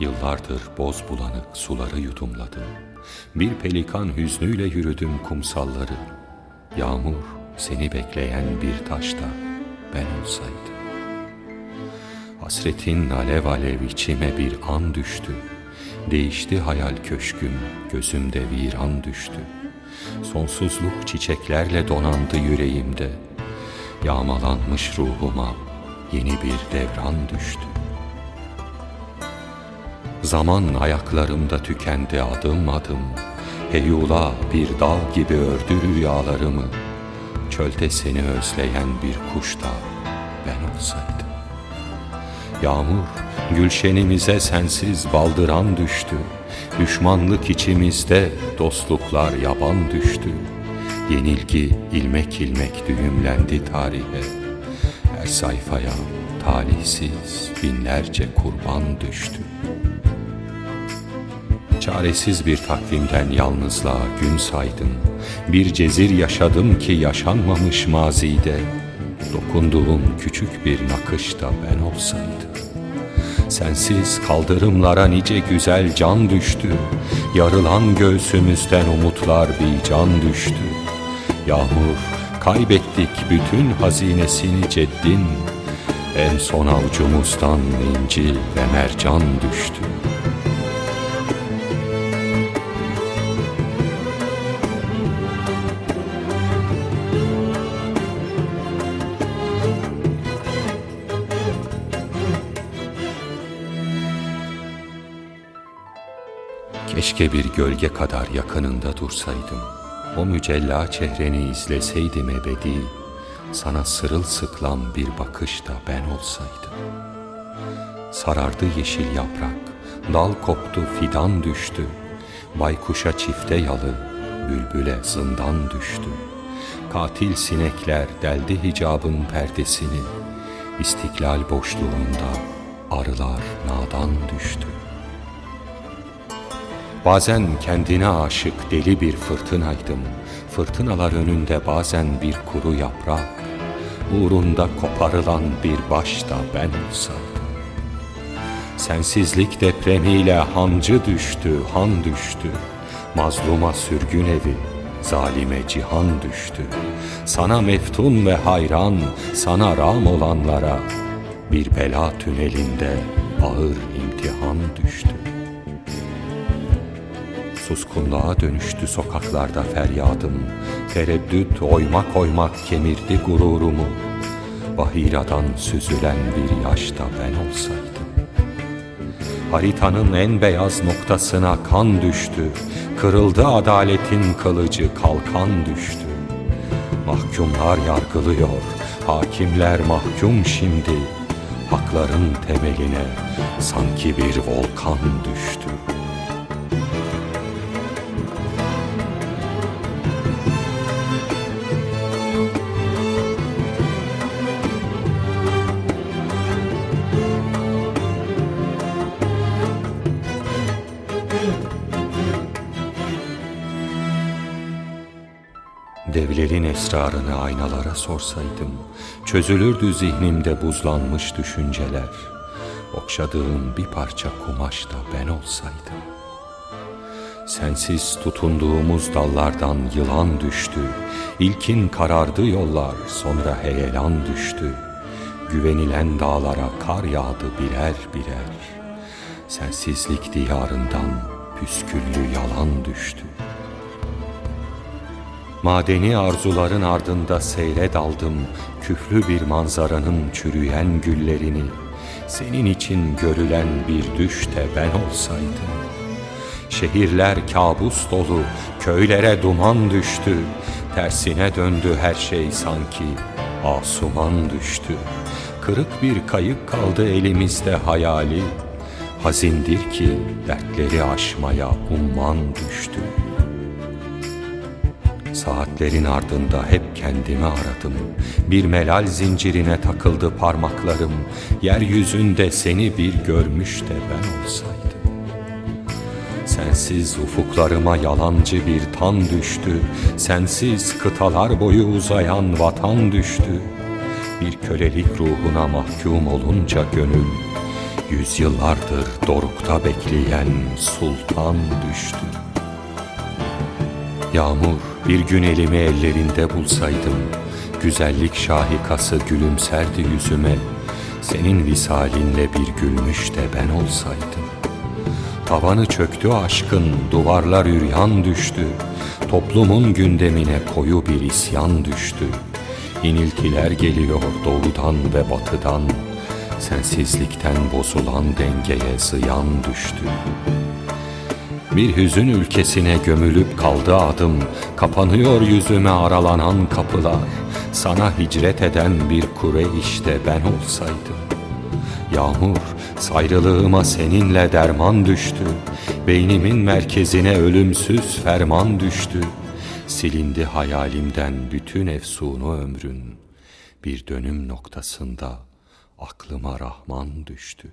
Yıllardır boz bulanık suları yudumladım. Bir pelikan hüznüyle yürüdüm kumsalları. Yağmur seni bekleyen bir taşta ben olsaydım. Hasretin alev alev içime bir an düştü. Değişti hayal köşküm, gözümde viran düştü. Sonsuzluk çiçeklerle donandı yüreğimde. Yağmalanmış ruhuma yeni bir devran düştü. Zaman ayaklarımda tükendi adım adım. Heyula bir dal gibi ördü rüyalarımı. Çölde seni özleyen bir kuş da ben olsaydım. Yağmur gülşenimize sensiz baldıran düştü. Düşmanlık içimizde dostluklar yaban düştü. Yenilgi ilmek ilmek düğümlendi tarihe. Her sayfaya talihsiz binlerce kurban düştü. Çaresiz bir takvimden yalnızlığa gün saydım. Bir cezir yaşadım ki yaşanmamış mazide. Dokunduğum küçük bir nakışta ben olsaydım. Sensiz kaldırımlara nice güzel can düştü. Yarılan göğsümüzden umutlar bir can düştü. Yağmur kaybettik bütün hazinesini ceddin. En son avucumuzdan inci ve mercan düştü. Keşke bir gölge kadar yakınında dursaydım. O mücella çehreni izleseydim ebedi. Sana sırılsıklam bir bakışta ben olsaydım. Sarardı yeşil yaprak, dal koptu fidan düştü. Baykuşa çifte yalı, bülbüle zindan düştü. Katil sinekler deldi hicabın perdesini. İstiklal boşluğunda arılar nadan düştü. Bazen kendine aşık deli bir fırtınaydım. Fırtınalar önünde bazen bir kuru yaprak. Uğrunda koparılan bir baş da ben olsaydım. Sensizlik depremiyle hancı düştü, han düştü. Mazluma sürgün evi, zalime cihan düştü. Sana meftun ve hayran, sana ram olanlara bir bela tünelinde ağır imtihan düştü. Suskunluğa dönüştü sokaklarda feryadım. Tereddüt oymak oymak kemirdi gururumu. Bahiradan süzülen bir yaşta ben olsaydım. Haritanın en beyaz noktasına kan düştü. Kırıldı adaletin kılıcı kalkan düştü. Mahkumlar yargılıyor Hakimler mahkum şimdi. Hakların temeline sanki bir volkan düştü Devlerin esrarını aynalara sorsaydım, çözülürdü zihnimde buzlanmış düşünceler. Okşadığım bir parça kumaşta ben olsaydım. Sensiz tutunduğumuz dallardan yılan düştü, İlkin karardı yollar, sonra heyelan düştü. Güvenilen dağlara kar yağdı birer birer. Sensizlik diyarından püsküllü yalan düştü. Madeni arzuların ardında seyre daldım Küflü bir manzaranın çürüyen güllerini. Senin için görülen bir düşte ben olsaydım. Şehirler kabus dolu, köylere duman düştü. Tersine döndü her şey sanki, asuman düştü. Kırık bir kayık kaldı elimizde hayali Hazindir ki dertleri aşmaya umman düştü. Saatlerin ardında hep kendimi aradım. Bir melal zincirine takıldı parmaklarım. Yeryüzünde seni bir görmüş de ben olsaydım. Sensiz ufuklarıma yalancı bir tan düştü. Sensiz kıtalar boyu uzayan vatan düştü. Bir kölelik ruhuna mahkum olunca gönül Yüzyıllardır dorukta bekleyen sultan düştü. Yağmur bir gün elimi ellerinde bulsaydım Güzellik şahikası gülümserdi yüzüme. Senin visalinle bir gülmüş de ben olsaydım. Tavanı çöktü aşkın, duvarlar üryan düştü. Toplumun gündemine koyu bir isyan düştü. İniltiler geliyor doğudan ve batıdan Sensizlikten bozulan dengeye ziyan düştü. Bir hüzün ülkesine gömülüp kaldı adım. Kapanıyor yüzüme aralanan kapılar. Sana hicret eden bir kure işte ben olsaydım. Yağmur sayrılığıma seninle derman düştü. Beynimin merkezine ölümsüz ferman düştü. Silindi hayalimden bütün efsunu ömrün. Bir dönüm noktasında aklıma Rahman düştü